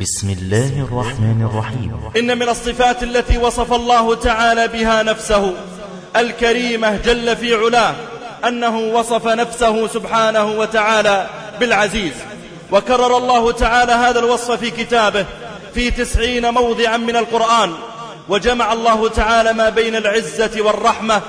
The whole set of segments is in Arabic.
بسم الله الرحمن الرحيم. إن من الصفات التي وصف الله تعالى بها نفسه الكريمة جل في علاه أنه وصف نفسه سبحانه وتعالى بالعزيز. وكرر الله تعالى هذا الوصف في كتابه في تسعين موضعا من القرآن. وجمع الله تعالى ما بين العزة والرحمة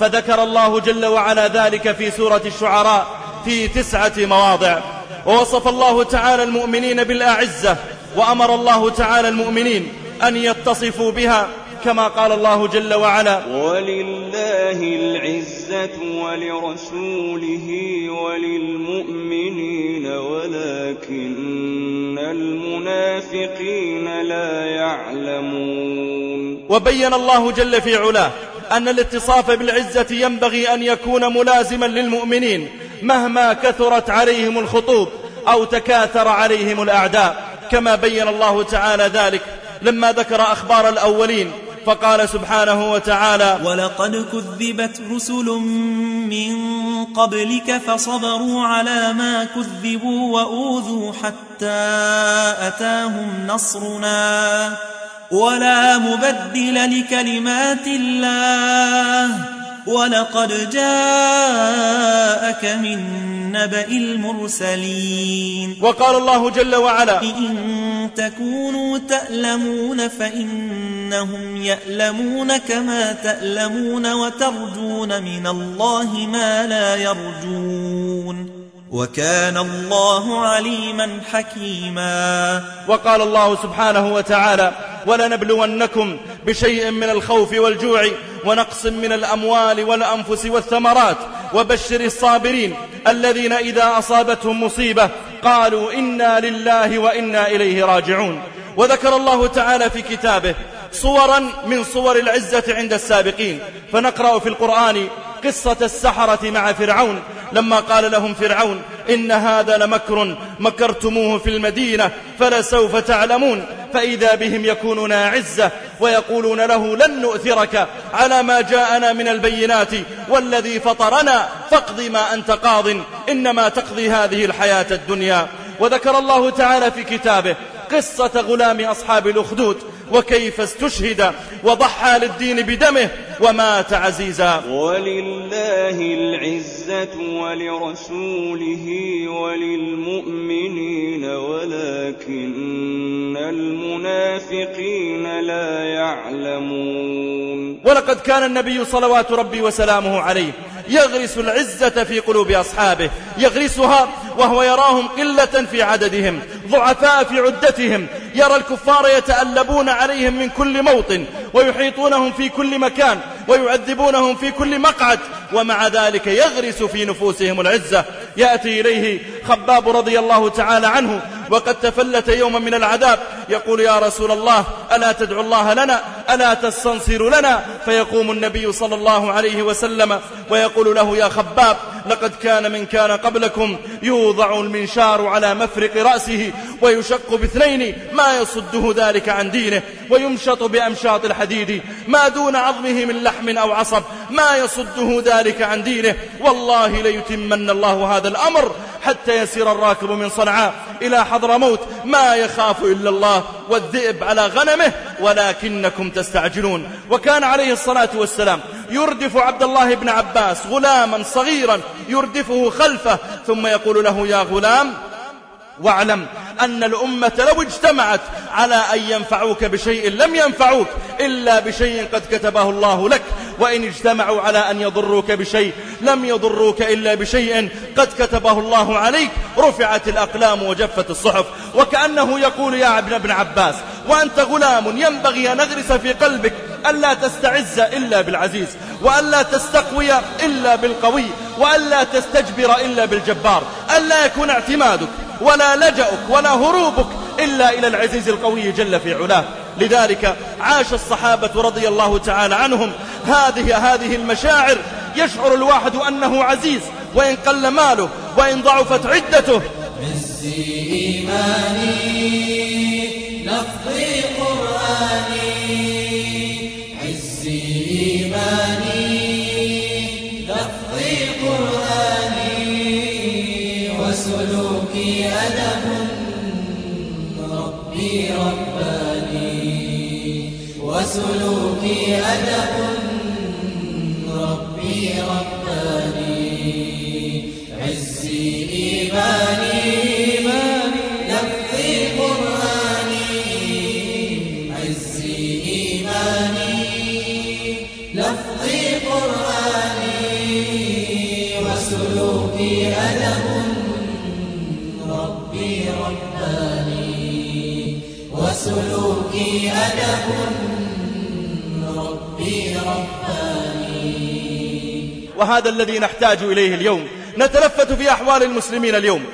فذكر الله جل وعلا ذلك في سورة الشعراء في تسعة مواضع. ووصف الله تعالى المؤمنين بالأعزة وأمر الله تعالى المؤمنين أن يتصفوا بها كما قال الله جل وعلا. ولله العزة ولرسوله وللمؤمنين ولكن المنافقين لا يعلمون. وبين الله جل في علاه أن الاتصاف بالعزة ينبغي أن يكون ملازما للمؤمنين مهما كثرت عليهم الخطوب أو تكاثر عليهم الأعداء. كما بين الله تعالى ذلك لما ذكر أخبار الأولين فقال سبحانه وتعالى ولقد كذبت رسل من قبلك فصبروا على ما كذبوا وأوذوا حتى أتاهم نصرنا. ولا مبدل لكلمات الله. ولقد جاءك من نبأ المرسلين وقال الله جل وعلا إن تكونوا تألمون فإنهم يألمون كما تألمون وترجون من الله ما لا يرجون وكان الله عليما حكيما وقال الله سبحانه وتعالى ولنبلونكم بشيء من الخوف والجوع ونقص من الأموال والأنفس والثمرات وبشر الصابرين الذين إذا أصابتهم مصيبة قالوا إنا لله وإنا إليه راجعون. وذكر الله تعالى في كتابه صورا من صور العزة عند السابقين. فنقرأ في القرآن قصة السحرة مع فرعون. لما قال لهم فرعون إن هذا لمكر مكرتموه في المدينة فلسوف تعلمون. فإذا بهم يكونون عزة ويقولون له لن نؤثرك على ما جاءنا من البينات والذي فطرنا فاقض ما أنت قاض إنما تقضي هذه الحياة الدنيا. وذكر الله تعالى في كتابه قصة غلام أصحاب الأخدود وكيف استشهد وضحى للدين بدمه ومات عزيزا. ولله العزة ولرسوله وللمؤمنين ولكن المنافقين لا يعلمون. ولقد كان النبي صلوات ربي وسلامه عليه يغرس العزة في قلوب أصحابه يغرسها وهو يراهم قلة في عددهم ضعفاء في عدتهم يرى الكفار يتألبون عليهم من كل موطن ويحيطونهم في كل مكان ويعذبونهم في كل مقعد ومع ذلك يغرس في نفوسهم العزة. يأتي إليه خباب رضي الله تعالى عنه وقد تفلت يوما من العذاب يقول يا رسول الله ألا تدعو الله لنا؟ ألا تستنصر لنا؟ فيقوم النبي صلى الله عليه وسلم ويقول له يا خباب لقد كان من كان قبلكم يوضع المنشار على مفرق رأسه ويشق باثنين ما يصده ذلك عن دينه ويمشط بأمشاط الحديد ما دون عظمه من لحم أو عصب ما يصده ذلك عن دينه والله ليتمن الله هذا الأمر حتى يسير الراكب من صنعاء إلى حضرموت ما يخاف إلا الله والذئب على غنمه ولكنكم تستعجلون وكان عليه الصلاة والسلام يردف عبد الله بن عباس غلاما صغيرا يردفه خلفه ثم يقول له يا غلام واعلم أن الأمة لو اجتمعت على أن ينفعوك بشيء لم ينفعوك إلا بشيء قد كتبه الله لك وإن اجتمعوا على أن يضروك بشيء لم يضروك إلا بشيء قد كتبه الله عليك رفعت الأقلام وجفت الصحف وكأنه يقول يا ابن ابن عباس وأنت غلام ينبغي أن نغرس في قلبك ألا تستعز إلا بالعزيز وألا تستقوي إلا بالقوي وألا تستجبر إلا بالجبار. ألا يكون اعتمادك ولا لجأك ولا هروبك إلا إلى العزيز القوي جل في علاه. لذلك عاش الصحابة رضي الله تعالى عنهم. هذه هذه المشاعر يشعر الواحد أنه عزيز وإن قل ماله وإن ضعفت عدته. عزي إيماني لفظي قرآني. وسلوكي أدب ربي رباني. وسلوكي أدب ربي رباني. وسلوكي أدب ربي رباني وهذا الذي نحتاج إليه اليوم. نتلفت في أحوال المسلمين اليوم.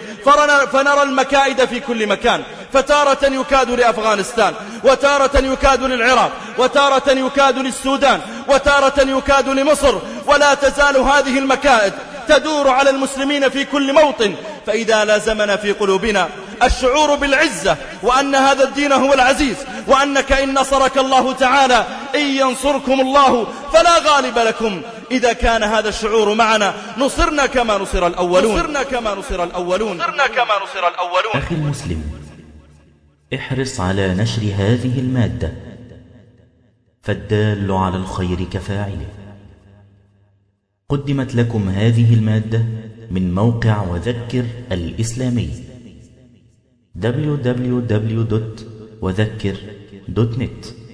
فنرى المكائد في كل مكان. فتارة يكاد لأفغانستان وتارة يكاد للعراق وتارة يكاد للسودان وتارة يكاد لمصر. ولا تزال هذه المكائد تدور على المسلمين في كل موطن. فإذا لازمنا في قلوبنا الشعور بالعزة وأن هذا الدين هو العزيز وأنك إن نصرك الله تعالى إن ينصركم الله فلا غالب لكم. إذا كان هذا الشعور معنا نصرنا كما نصر الأولون. نصرنا كما نصر الأولون. نصرنا كما نصر الأولون. أخي المسلم احرص على نشر هذه المادة. فالدال على الخير كفاعله. قدمت لكم هذه المادة من موقع وذكر الإسلامي. www.وذكر.net